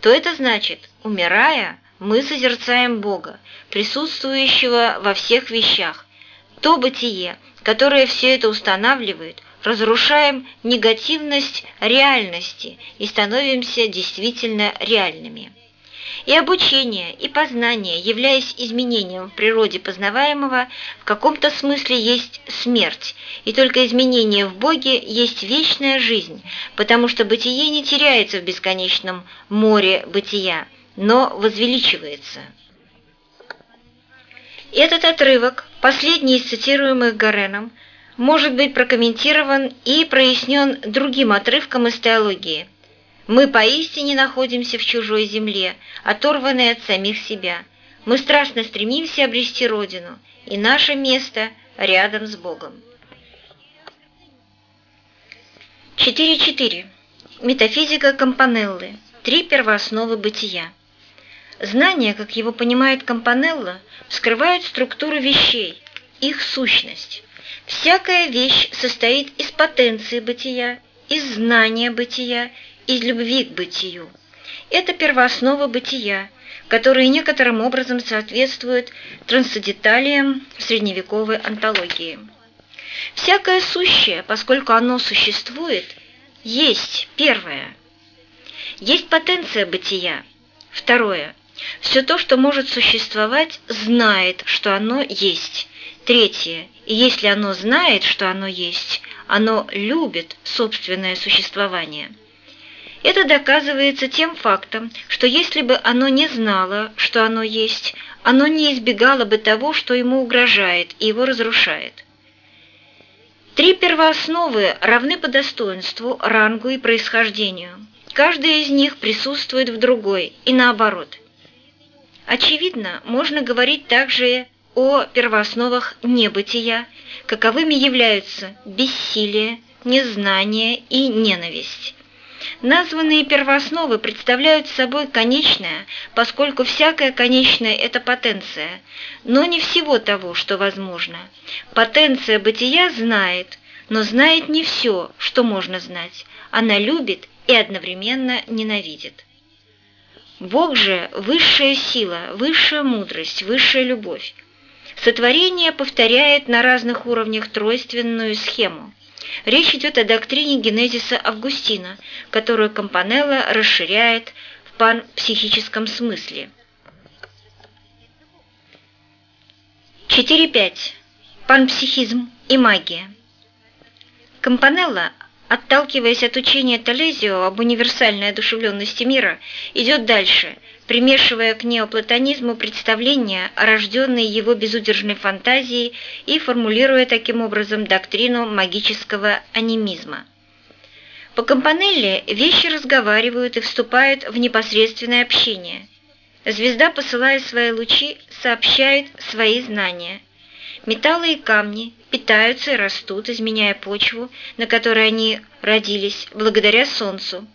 то это значит, умирая, мы созерцаем Бога, присутствующего во всех вещах, то бытие, которое все это устанавливает, разрушаем негативность реальности и становимся действительно реальными. И обучение, и познание, являясь изменением в природе познаваемого, в каком-то смысле есть смерть, и только изменение в Боге есть вечная жизнь, потому что бытие не теряется в бесконечном море бытия, но возвеличивается. Этот отрывок, последний из цитируемых Гареном, может быть прокомментирован и прояснен другим отрывком из теологии. Мы поистине находимся в чужой земле, оторванные от самих себя. Мы страшно стремимся обрести Родину, и наше место рядом с Богом. 4.4. Метафизика Компанеллы. Три первоосновы бытия. Знание, как его понимает Компанелло, скрывает структуру вещей, их сущность. Всякая вещь состоит из потенции бытия, из знания бытия, из любви к бытию. Это первооснова бытия, которые некоторым образом соответствуют трансценденталиям средневековой антологии. Всякое сущее, поскольку оно существует, есть первое. Есть потенция бытия. Второе. Все то, что может существовать, знает, что оно есть. Третье. И если оно знает, что оно есть, оно любит собственное существование. Это доказывается тем фактом, что если бы оно не знало, что оно есть, оно не избегало бы того, что ему угрожает и его разрушает. Три первоосновы равны по достоинству, рангу и происхождению. Каждая из них присутствует в другой, и наоборот – Очевидно, можно говорить также о первоосновах небытия, каковыми являются бессилие, незнание и ненависть. Названные первоосновы представляют собой конечное, поскольку всякое конечное – это потенция, но не всего того, что возможно. Потенция бытия знает, но знает не все, что можно знать. Она любит и одновременно ненавидит. Бог же – высшая сила, высшая мудрость, высшая любовь. Сотворение повторяет на разных уровнях тройственную схему. Речь идет о доктрине генезиса Августина, которую Компанелло расширяет в панпсихическом смысле. 4.5. Панпсихизм и магия. Компанелло отталкиваясь от учения Толезио об универсальной одушевленности мира, идет дальше, примешивая к неоплатонизму представления о рожденной его безудержной фантазии и формулируя таким образом доктрину магического анимизма. По Компанелле вещи разговаривают и вступают в непосредственное общение. Звезда, посылая свои лучи, сообщает свои знания. Металлы и камни питаются и растут, изменяя почву, на которой они родились, благодаря Солнцу,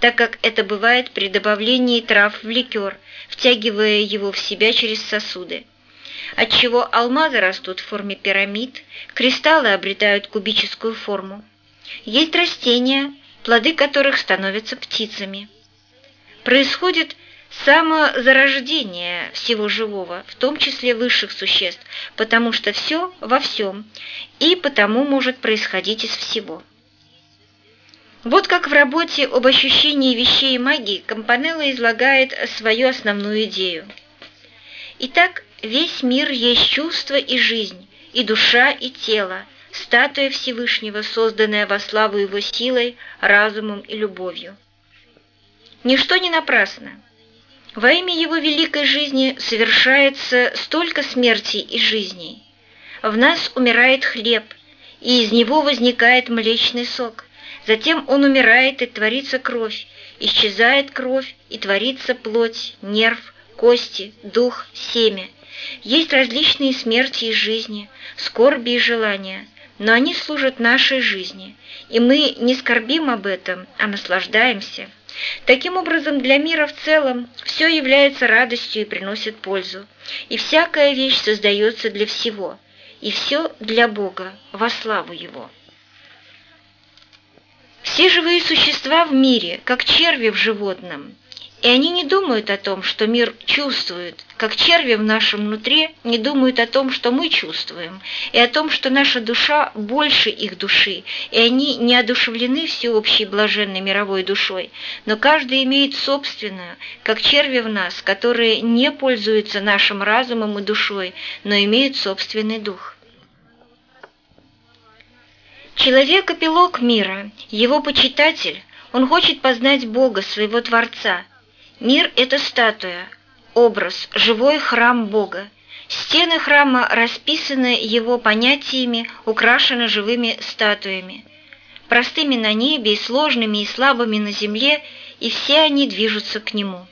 так как это бывает при добавлении трав в ликер, втягивая его в себя через сосуды отчего алмазы растут в форме пирамид, кристаллы обретают кубическую форму. Есть растения, плоды которых становятся птицами. Происходит самозарождение всего живого, в том числе высших существ, потому что все во всем, и потому может происходить из всего. Вот как в работе об ощущении вещей и магии Компанелло излагает свою основную идею. Итак, весь мир есть чувство и жизнь, и душа, и тело, статуя Всевышнего, созданная во славу Его силой, разумом и любовью. Ничто не напрасно. Во имя Его великой жизни совершается столько смертей и жизней. В нас умирает хлеб, и из него возникает млечный сок. Затем он умирает, и творится кровь, исчезает кровь, и творится плоть, нерв, кости, дух, семя. Есть различные смерти и жизни, скорби и желания – но они служат нашей жизни, и мы не скорбим об этом, а наслаждаемся. Таким образом, для мира в целом все является радостью и приносит пользу, и всякая вещь создается для всего, и все для Бога, во славу Его. Все живые существа в мире, как черви в животном, и они не думают о том, что мир чувствует, как черви в нашем внутри не думают о том, что мы чувствуем, и о том, что наша душа больше их души, и они не одушевлены всеобщей блаженной мировой душой, но каждый имеет собственную, как черви в нас, которые не пользуются нашим разумом и душой, но имеют собственный дух. Человек – эпилог мира, его почитатель, он хочет познать Бога, своего Творца – Мир – это статуя, образ, живой храм Бога. Стены храма расписаны его понятиями, украшены живыми статуями. Простыми на небе и сложными и слабыми на земле, и все они движутся к нему.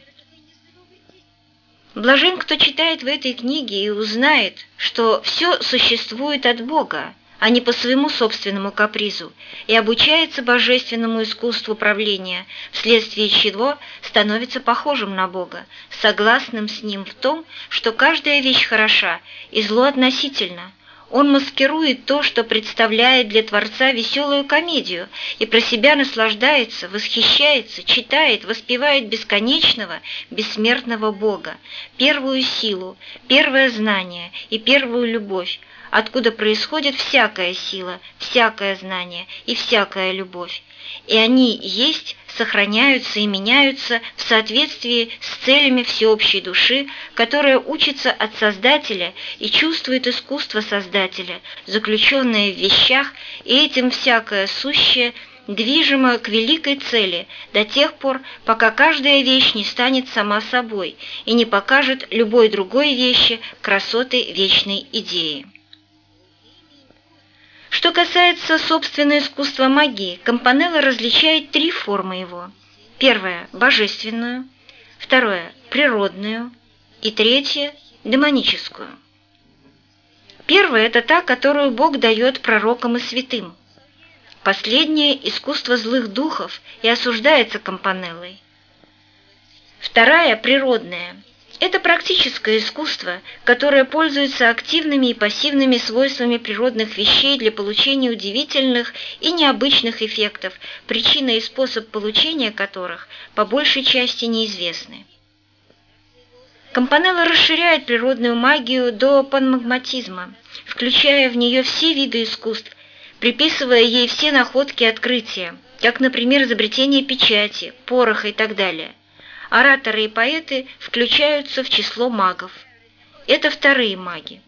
Блажен, кто читает в этой книге и узнает, что все существует от Бога, а не по своему собственному капризу, и обучается божественному искусству правления, вследствие чего становится похожим на Бога, согласным с Ним в том, что каждая вещь хороша и зло относительно. Он маскирует то, что представляет для Творца веселую комедию, и про себя наслаждается, восхищается, читает, воспевает бесконечного, бессмертного Бога, первую силу, первое знание и первую любовь, откуда происходит всякая сила, всякое знание и всякая любовь. И они есть, сохраняются и меняются в соответствии с целями всеобщей души, которая учится от Создателя и чувствует искусство Создателя, заключенное в вещах, и этим всякое сущее – движимо к великой цели до тех пор, пока каждая вещь не станет сама собой и не покажет любой другой вещи красоты вечной идеи. Что касается собственного искусства магии, Компанелло различает три формы его. Первое – божественную, второе – природную и третье – демоническую. Первая – это та, которую Бог дает пророкам и святым. Последнее – искусство злых духов и осуждается Компанеллой. Вторая – природная – это практическое искусство, которое пользуется активными и пассивными свойствами природных вещей для получения удивительных и необычных эффектов, причина и способ получения которых по большей части неизвестны. Компанелло расширяет природную магию до панмагматизма, включая в нее все виды искусств, приписывая ей все находки и открытия, как, например, изобретение печати, пороха и так далее – ораторы и поэты включаются в число магов. Это вторые маги.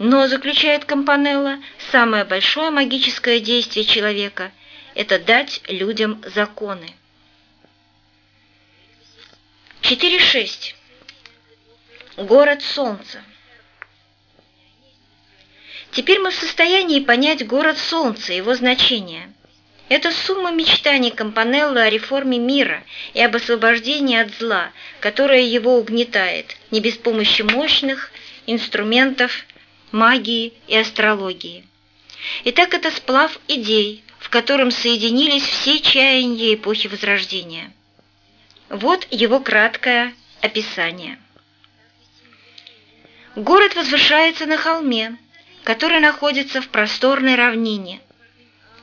Но, заключает Компанелло, самое большое магическое действие человека – это дать людям законы. 4.6. Город Солнца. Теперь мы в состоянии понять город Солнца, его значение. Это сумма мечтаний Компанеллы о реформе мира и об освобождении от зла, которое его угнетает, не без помощи мощных инструментов магии и астрологии. Итак, это сплав идей, в котором соединились все чаяния эпохи Возрождения. Вот его краткое описание. Город возвышается на холме, который находится в просторной равнине.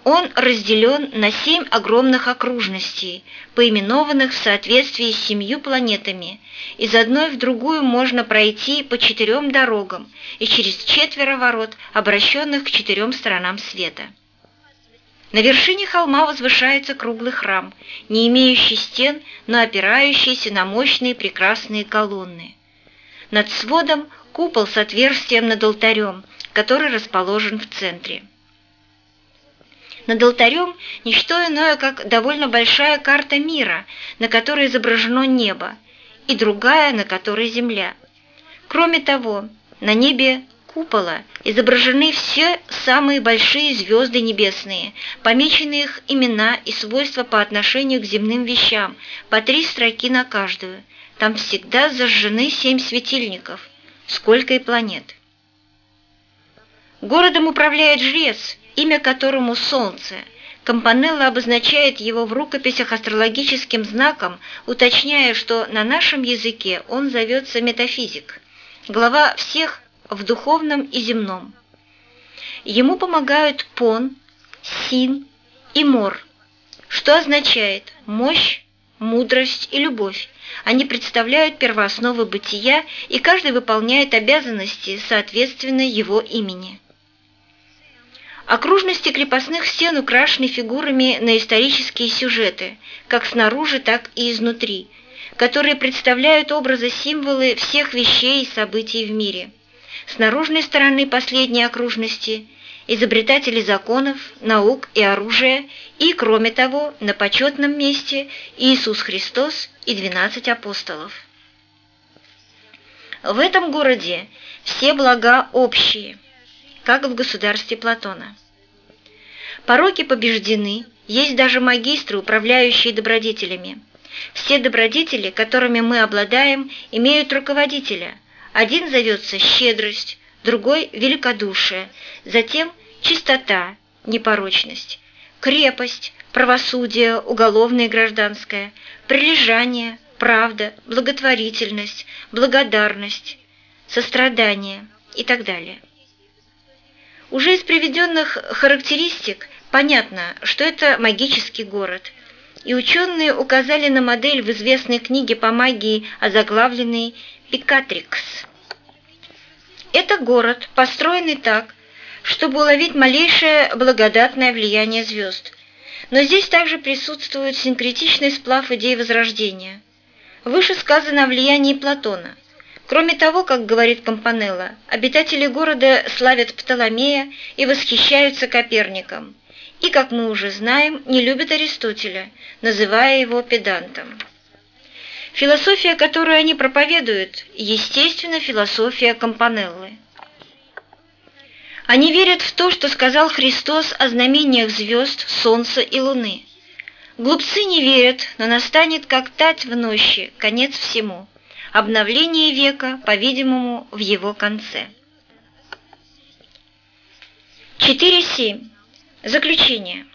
Он разделен на семь огромных окружностей, поименованных в соответствии с семью планетами. Из одной в другую можно пройти по четырем дорогам и через четверо ворот, обращенных к четырем сторонам света. На вершине холма возвышается круглый храм, не имеющий стен, но опирающийся на мощные прекрасные колонны. Над сводом купол с отверстием над алтарем, который расположен в центре. Над алтарем – ничто иное, как довольно большая карта мира, на которой изображено небо, и другая, на которой земля. Кроме того, на небе купола изображены все самые большие звезды небесные, помечены их имена и свойства по отношению к земным вещам, по три строки на каждую. Там всегда зажжены семь светильников, сколько и планет. Городом управляет жрец, имя которому Солнце. Компанелла обозначает его в рукописях астрологическим знаком, уточняя, что на нашем языке он зовется метафизик, глава всех в духовном и земном. Ему помогают Пон, Син и Мор, что означает мощь, мудрость и любовь. Они представляют первоосновы бытия, и каждый выполняет обязанности соответственно его имени. Окружности крепостных стен украшены фигурами на исторические сюжеты, как снаружи, так и изнутри, которые представляют образы-символы всех вещей и событий в мире. С наружной стороны последней окружности – изобретатели законов, наук и оружия, и, кроме того, на почетном месте Иисус Христос и двенадцать апостолов. В этом городе все блага общие – как в государстве Платона. Пороки побеждены, есть даже магистры, управляющие добродетелями. Все добродетели, которыми мы обладаем, имеют руководителя. Один зовется щедрость, другой – великодушие, затем чистота, непорочность, крепость, правосудие, уголовное и гражданское, прилежание, правда, благотворительность, благодарность, сострадание и так далее. Уже из приведенных характеристик понятно, что это магический город, и ученые указали на модель в известной книге по магии, озаглавленной «Пикатрикс». Это город, построенный так, чтобы уловить малейшее благодатное влияние звезд. Но здесь также присутствует синкретичный сплав идей Возрождения. Выше сказано о влиянии Платона – Кроме того, как говорит Компанелло, обитатели города славят Птоломея и восхищаются Коперником. И, как мы уже знаем, не любят Аристотеля, называя его педантом. Философия, которую они проповедуют, естественно, философия Компанеллы. Они верят в то, что сказал Христос о знамениях звезд, солнца и луны. Глупцы не верят, но настанет, как тать в ночи, конец всему обновление века, по-видимому, в его конце. 4.7. Заключение.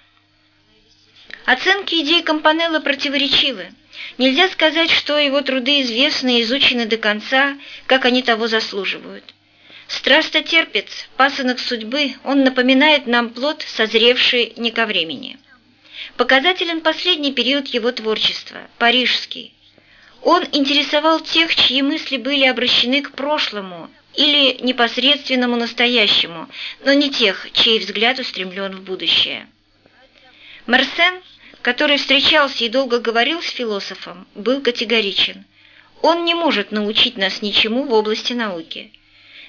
Оценки идей Компанеллы противоречивы. Нельзя сказать, что его труды известны и изучены до конца, как они того заслуживают. Страстотерпец, пасынок судьбы, он напоминает нам плод, созревший не ко времени. Показателен последний период его творчества, парижский, он интересовал тех, чьи мысли были обращены к прошлому или непосредственному настоящему, но не тех, чей взгляд устремлен в будущее. Мерсен, который встречался и долго говорил с философом, был категоричен. Он не может научить нас ничему в области науки.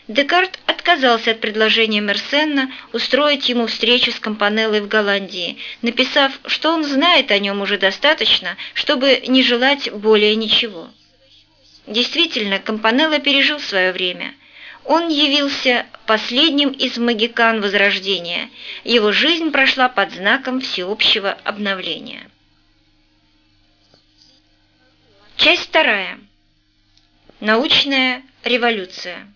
Декарт отказался от предложения Мерсенна устроить ему встречу с Компанеллой в Голландии, написав, что он знает о нем уже достаточно, чтобы не желать более ничего. Действительно, Компанелла пережил свое время. Он явился последним из магикан Возрождения. Его жизнь прошла под знаком всеобщего обновления. Часть вторая. Научная революция.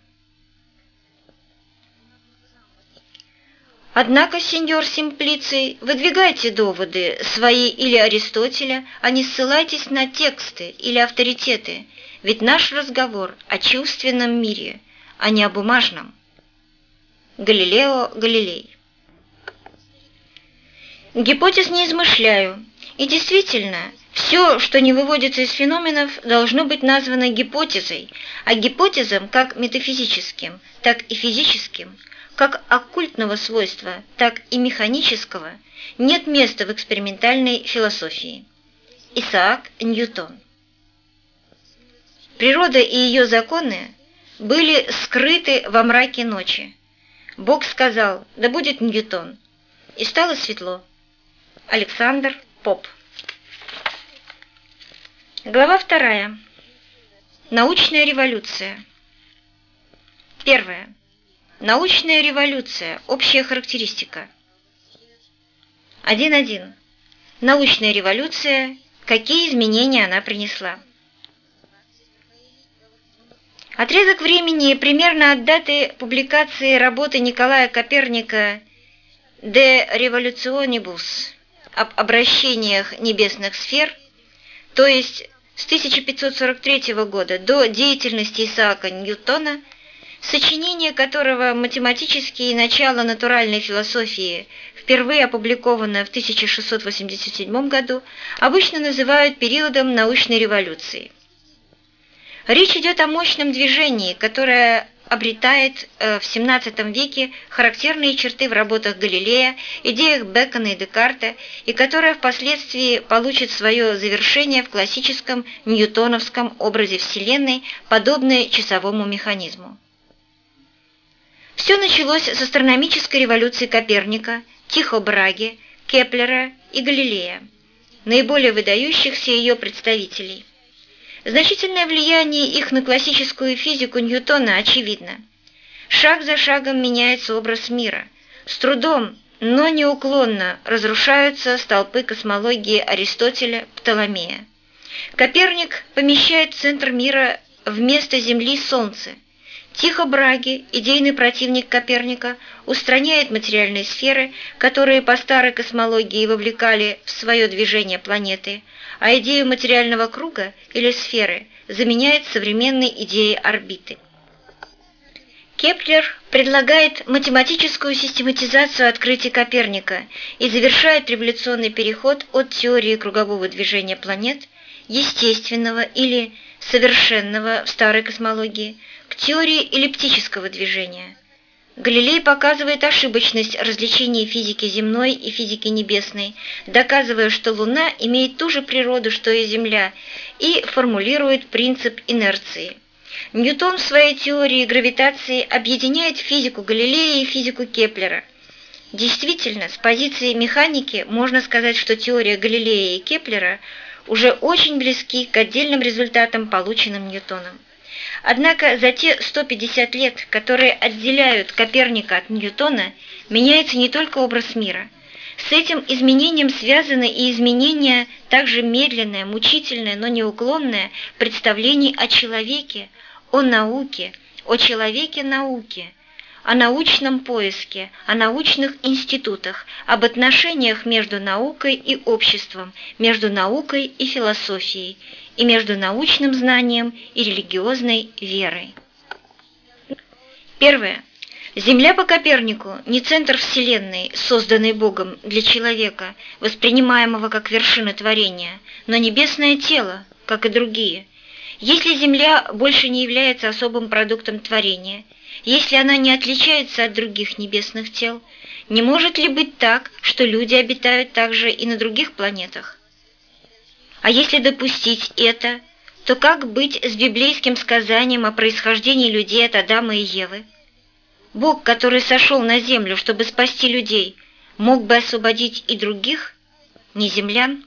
Однако, сеньор Симплиций, выдвигайте доводы свои или Аристотеля, а не ссылайтесь на тексты или авторитеты, ведь наш разговор о чувственном мире, а не о бумажном. Галилео Галилей. Гипотез не измышляю, и действительно, все, что не выводится из феноменов, должно быть названо гипотезой, а гипотезам как метафизическим, так и физическим – как оккультного свойства, так и механического, нет места в экспериментальной философии. Исаак Ньютон Природа и ее законы были скрыты во мраке ночи. Бог сказал «Да будет Ньютон», и стало светло. Александр Поп Глава вторая. Научная революция. Первое. Научная революция. Общая характеристика. 1.1. Научная революция. Какие изменения она принесла? Отрезок времени примерно от даты публикации работы Николая Коперника «De Revolutionibus» об обращениях небесных сфер, то есть с 1543 года до деятельности Исаака Ньютона – сочинение которого «Математические начала натуральной философии» впервые опубликовано в 1687 году, обычно называют периодом научной революции. Речь идет о мощном движении, которое обретает э, в XVII веке характерные черты в работах Галилея, идеях Бекона и Декарта, и которое впоследствии получит свое завершение в классическом ньютоновском образе Вселенной, подобной часовому механизму. Все началось с астрономической революции Коперника, Тихо Браги, Кеплера и Галилея, наиболее выдающихся ее представителей. Значительное влияние их на классическую физику Ньютона очевидно. Шаг за шагом меняется образ мира. С трудом, но неуклонно разрушаются столпы космологии Аристотеля, Птоломея. Коперник помещает центр мира вместо Земли Солнце – Тихо Браги, идейный противник Коперника, устраняет материальные сферы, которые по старой космологии вовлекали в свое движение планеты, а идею материального круга или сферы заменяет современной идеей орбиты. Кеплер предлагает математическую систематизацию открытий Коперника и завершает революционный переход от теории кругового движения планет, естественного или совершенного в старой космологии, теории эллиптического движения. Галилей показывает ошибочность развлечений физики земной и физики небесной, доказывая, что Луна имеет ту же природу, что и Земля, и формулирует принцип инерции. Ньютон в своей теории гравитации объединяет физику Галилея и физику Кеплера. Действительно, с позиции механики можно сказать, что теория Галилея и Кеплера уже очень близки к отдельным результатам, полученным Ньютоном. Однако за те 150 лет, которые отделяют Коперника от Ньютона, меняется не только образ мира. С этим изменением связаны и изменения также медленное, мучительное, но неуклонное представлений о человеке, о науке, о человеке науке, о научном поиске, о научных институтах, об отношениях между наукой и обществом, между наукой и философией, и между научным знанием и религиозной верой. Первое. Земля по Копернику не центр Вселенной, созданный Богом для человека, воспринимаемого как вершина творения, но небесное тело, как и другие. Если Земля больше не является особым продуктом творения, если она не отличается от других небесных тел, не может ли быть так, что люди обитают также и на других планетах? А если допустить это, то как быть с библейским сказанием о происхождении людей от Адама и Евы? Бог, который сошел на землю, чтобы спасти людей, мог бы освободить и других, не землян?